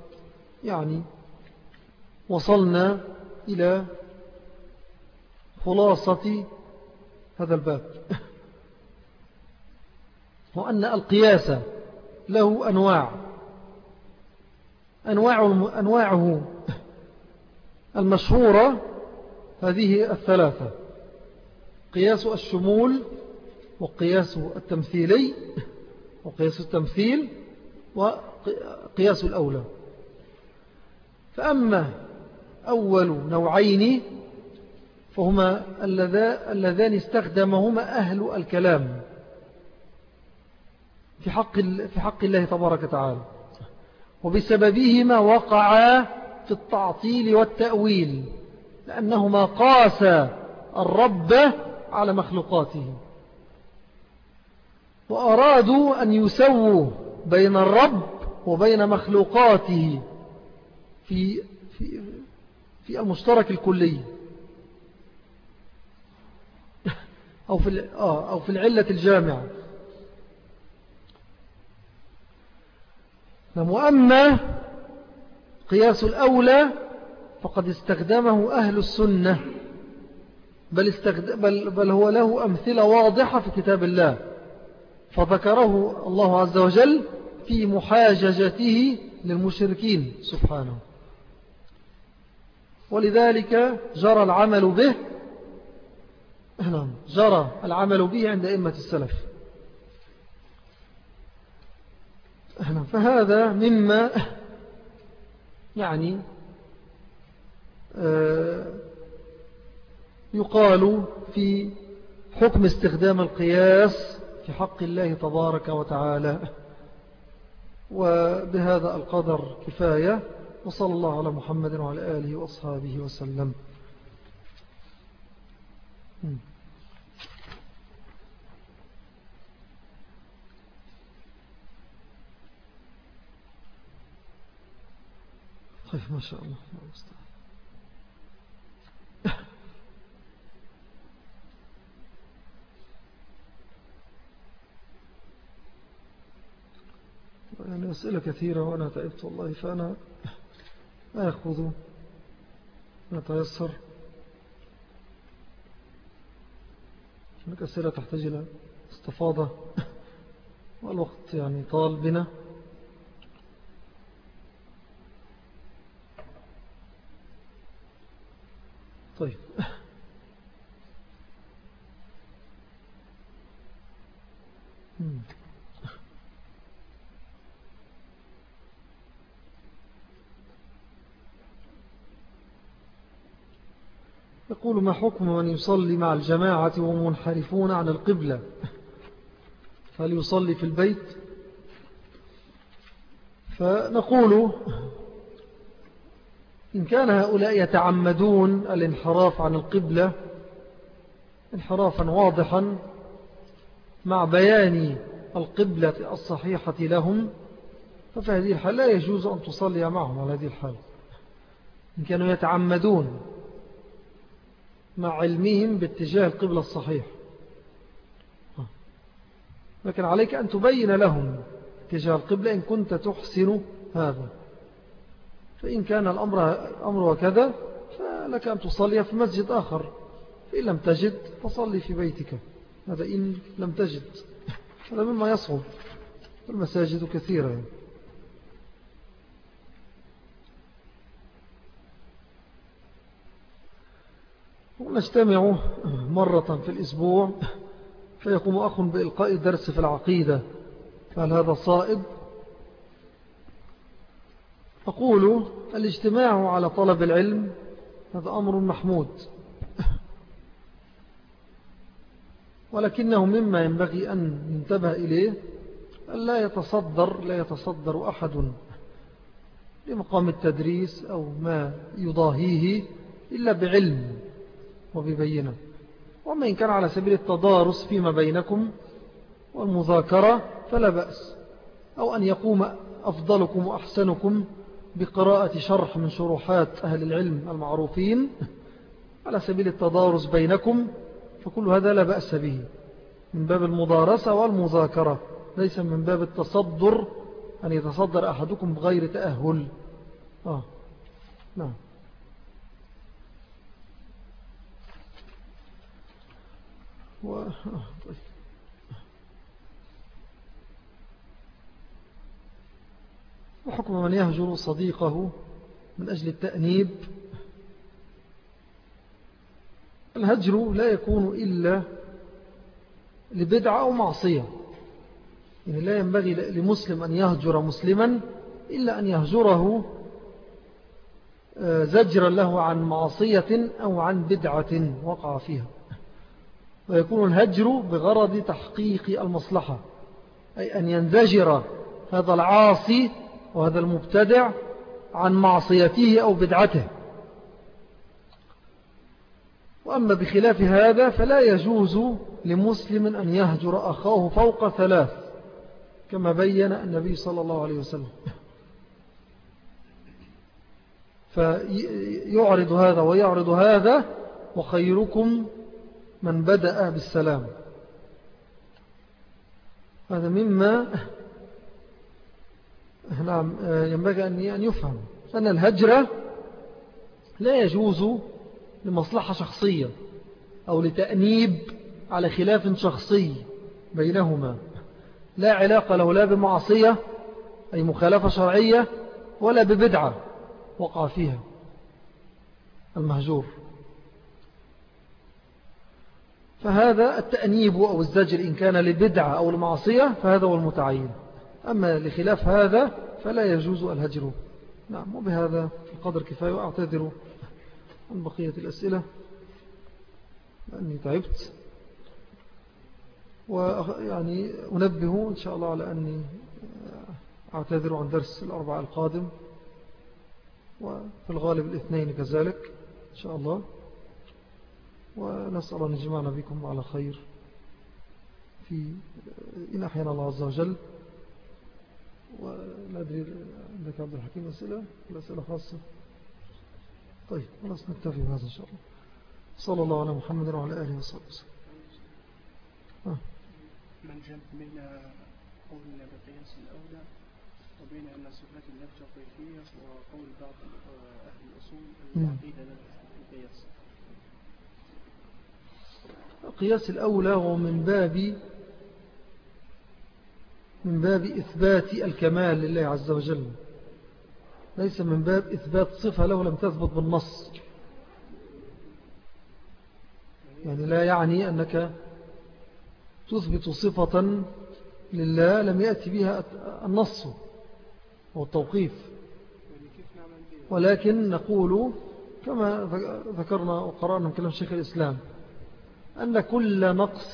يعني وصلنا إلى خلاصة هذا الباب. وأن القياس له أنواع. أنواع أنواعه المشهورة هذه الثلاثة. قياس الشمول وقياس التمثيلي وقياس التمثيل وقياس الأولى. فأما أول نوعين فهما اللذان استخدمهما أهل الكلام. في حق, في حق الله تبارك وتعالى. وبسببهما وقعا في التعطيل والتأويل لأنهما قاس الرب على مخلوقاته. وأرادوا أن يسووا بين الرب وبين مخلوقاته في, في, في المشترك الكلي. أو في, آه أو في العلة الجامعة. نعم، وأما قياس الأولى فقد استخدمه أهل السنة بل, استخدم بل, بل هو له أمثلة واضحة في كتاب الله فذكره الله عز وجل في محاججته للمشركين سبحانه. ولذلك جرى العمل به جرى العمل به عند إمة السلف. فهذا مما يعني آه، يقال في حكم استخدام القياس في حق الله تبارك وتعالى. وبهذا القدر كفاية. وصلى الله على محمد وعلى آله وأصحابه وسلم. طيب ما شاء الله. يعني أسئلة كثيرة وأنا تعبت والله فأنا أخذ نتيسر هناك أسئلة تحتاج إلى استفاضة. والوقت يعني طال بنا. طيب. يقول ما حكم من يصلي مع الجماعة ومنحرفون عن القبلة؟ هل يصلي في البيت؟ فنقول إن كان هؤلاء يتعمدون الانحراف عن القبلة انحرافا واضحا مع بيان القبلة الصحيحة لهم ففي هذه الحال لا يجوز أن تصلي معهم على هذه الحال. إن كانوا يتعمدون مع علمهم باتجاه القبلة الصحيح لكن عليك أن تبين لهم اتجاه القبلة إن كنت تحسن هذا. فإن كان الأمر أمر وكذا فلك أن تصلي في مسجد آخر. فإن لم تجد فصلي في بيتك. هذا إن لم تجد. هذا مما يصعب. المساجد كثيرة. ونجتمع مرة في الأسبوع. فيقوم أخ بإلقاء درس في العقيدة. فهل هذا صائب؟ أقول الاجتماع على طلب العلم هذا أمر محمود. ولكنه مما ينبغي أن ينتبه إليه لا يتصدر لا يتصدر أحد لمقام التدريس أو ما يضاهيه إلا بعلم وببينة. وما إن كان على سبيل التضارس فيما بينكم والمذاكرة فلا بأس. أو أن يقوم أفضلكم وأحسنكم بقراءة شرح من شروحات أهل العلم المعروفين على سبيل التضارس بينكم فكل هذا لا بأس به من باب المضارسة والمذاكرة ليس من باب التصدر أن يتصدر أحدكم بغير تأهل آه. نعم و... طيب. وحكم من يهجر صديقه من أجل التأنيب. الهجر لا يكون إلا لبدعة أو معصية. يعني لا ينبغي لمسلم أن يهجر مسلما إلا أن يهجره آه، زجرا له عن معصية أو عن بدعة وقع فيها. ويكون الهجر بغرض تحقيق المصلحة أي أن ينزجر هذا العاصي وهذا المبتدع عن معصيته أو بدعته. وأما بخلاف هذا فلا يجوز لمسلم أن يهجر أخاه فوق ثلاث كما بين النبي صلى الله عليه وسلم. فيعرض هذا ويعرض هذا وخيركم من بدأ بالسلام. هذا مما نعم ينبغي أن يفهم أن الهجرة لا يجوز لمصلحة شخصية أو لتأنيب على خلاف شخصي بينهما. لا علاقة له لا بمعصية أي مخالفة شرعية ولا ببدعة وقع فيها. المهجور. فهذا التأنيب أو الزجر إن كان لبدعة أو لمعصية فهذا هو المتعين. أما لخلاف هذا فلا يجوز الهجر. نعم وبهذا القدر كفاية وأعتذر عن بقية الأسئلة. لأني تعبت. ويعني أنبه إن شاء الله على أني أعتذر عن درس الأربع القادم وفي الغالب الاثنين كذلك إن شاء الله. ونسأل أن يجمعنا بكم على خير في إن أحيانا الله عز وجل ولا أدري عندك عبد الحكيم أسئلة؟ الأسئلة خاصة. طيب خلاص نكتفي بهذا إن شاء الله. صلى الله على محمد وعلى آله وصحبه وسلم. آه. من جمع بين قولنا بقياس الأولى وبين أن صفات الله توقيفية وقول بعض أهل الأصول العقيدة القياس. القياس الأولى هو من باب من باب إثبات الكمال لله عز وجل. ليس من باب إثبات صفة له لم تثبت بالنص. يعني لا يعني أنك تثبت صفة لله لم يأتي بها النص هو التوقيف ولكن نقول كما ذكرنا وقرأنا من كلام شيخ الإسلام أن كل نقص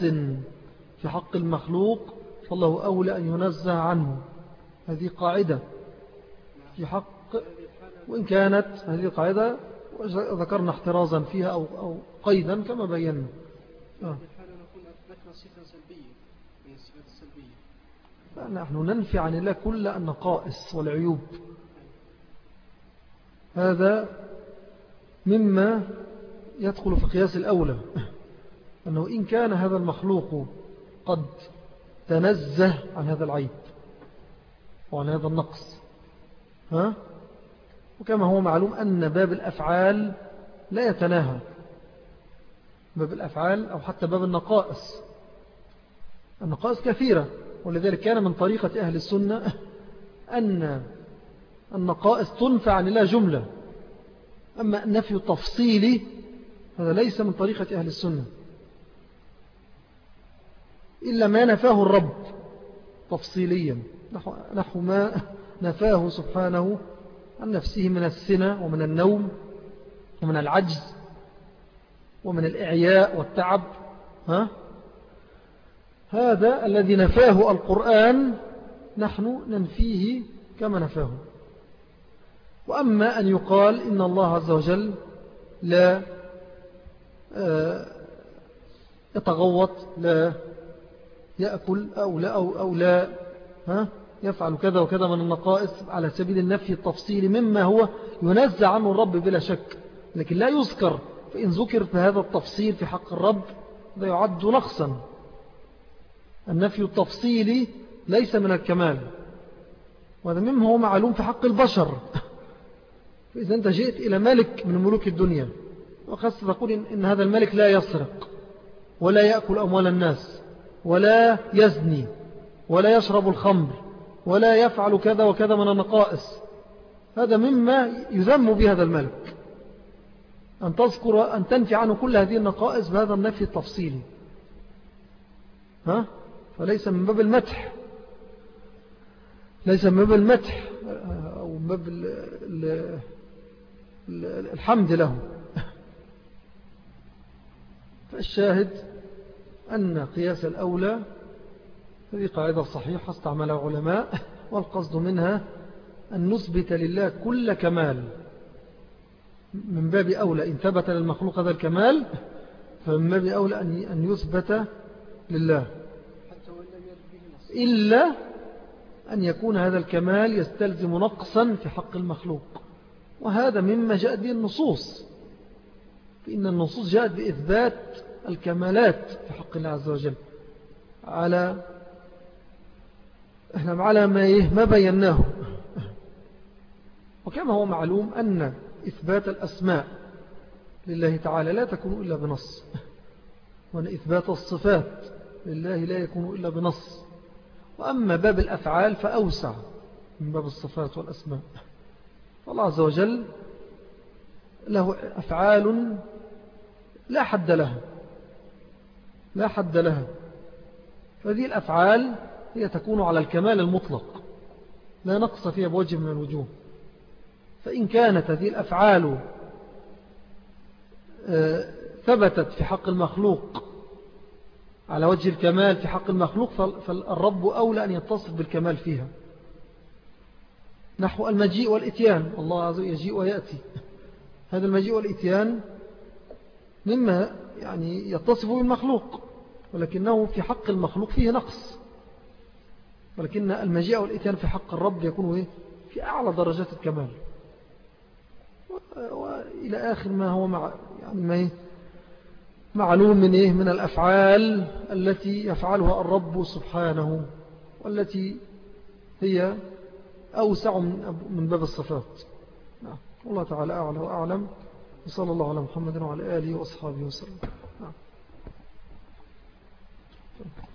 في حق المخلوق فالله أولى أن ينزه عنه. هذه قاعدة في حق وإن كانت هذه القاعدة ذكرنا احترازا فيها أو, أو قيدا كما بينا. آه. نحن ننفي عن الله كل النقائص والعيوب. هذا مما يدخل في قياس الأولى. أنه إن كان هذا المخلوق قد تنزه عن هذا العيب وعن هذا النقص. ها؟ وكما هو معلوم أن باب الأفعال لا يتناهى. باب الأفعال أو حتى باب النقائص. النقائص كثيرة ولذلك كان من طريقة أهل السنة أن النقائص تنفع عن الله جملة. أما النفي التفصيلي هذا ليس من طريقة أهل السنة. إلا ما نفاه الرب تفصيليا نحو ما نفاه سبحانه عن نفسه من السنة ومن النوم ومن العجز ومن الإعياء والتعب ها؟ هذا الذي نفاه القرآن نحن ننفيه كما نفاه وأما أن يقال إن الله عز وجل لا آه، يتغوط لا يأكل أو لا, أو, أو لا ها؟ يفعل كذا وكذا من النقائص على سبيل النفي التفصيلي مما هو ينزع عنه الرب بلا شك. لكن لا يذكر فإن ذكر في هذا التفصيل في حق الرب لا يعد نقصا. النفي التفصيلي ليس من الكمال. وهذا مما هو معلوم في حق البشر. فإذا أنت جئت إلى ملك من ملوك الدنيا وخاصة تقول إن هذا الملك لا يسرق ولا يأكل أموال الناس. ولا يزني ولا يشرب الخمر ولا يفعل كذا وكذا من النقائص. هذا مما يذم بهذا الملك. أن تذكر أن تنفي عنه كل هذه النقائص بهذا النفي التفصيلي. ها؟ فليس من باب المدح. ليس من باب المدح أو من باب الحمد له. فالشاهد أن قياس الأولى هذه قاعدة صحيحة استعملها علماء والقصد منها أن نثبت لله كل كمال. من باب أولى إن ثبت للمخلوق هذا الكمال فمن باب أولى أن يثبت لله. إلا أن يكون هذا الكمال يستلزم نقصا في حق المخلوق. وهذا مما جاءت به النصوص. فإن النصوص جاءت بإثبات الكمالات في حق الله عز وجل. على على ما, إيه؟ ما بيناه. وكما هو معلوم أن إثبات الأسماء لله تعالى لا تكون إلا بنص. وأن إثبات الصفات لله لا يكون إلا بنص. وأما باب الأفعال فأوسع من باب الصفات والأسماء. فالله عز وجل له أفعال لا حد لها. لا حد لها. فهذه الأفعال هي تكون على الكمال المطلق. لا نقص فيها بوجه من الوجوه. فإن كانت هذه الأفعال آه، ثبتت في حق المخلوق على وجه الكمال في حق المخلوق فالرب أولى أن يتصف بالكمال فيها. نحو المجيء والإتيان. الله عز وجل يجيء ويأتي. هذا المجيء والإتيان مما يعني يتصف بالمخلوق. ولكنه في حق المخلوق فيه نقص ولكن المجيء والإتيان في حق الرب يكون إيه؟ في أعلى درجات الكمال وإلى آخر ما هو مع يعني ما إيه؟ معلوم من إيه من الأفعال التي يفعلها الرب سبحانه والتي هي أوسع من باب الصفات نعم. الله تعالى أعلى وأعلم وصلى الله على محمد وعلى آله وأصحابه وسلم Thank you.